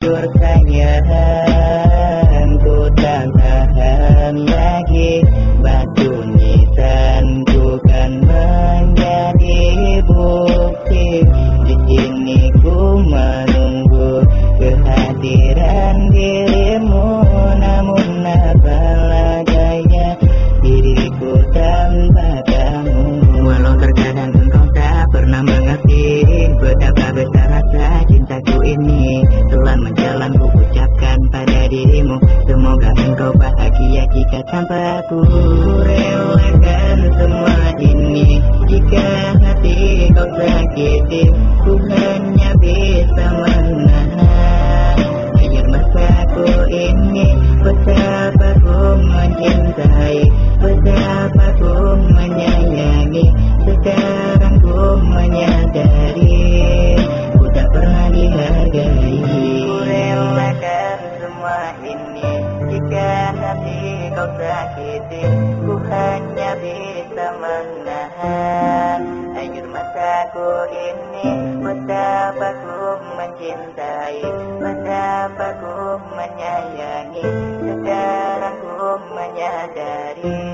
Sayang ku tak tahan lagi Batu nisan kan menjadi bukti. Di sini ku menunggu kehadiran dirimu Namun apalah gaya diriku tanpa kamu? Walau terkadang engkau tak pernah mengerti Betapa besar rasa cintaku ini pada dirimu. Semoga engkau bahagia jika tanpa aku. Relakan semua ini. Jika hati kau sakiti Ku hanya bisa menahan. Air masaku ini Betapa ku mencintai Betapa ku menyayangi ini Jika hati kau sakiti Ku hanya bisa menahan Air mataku ini. Betapa ku mencintai Betapa ku menyayangi Sekarang ku menyadari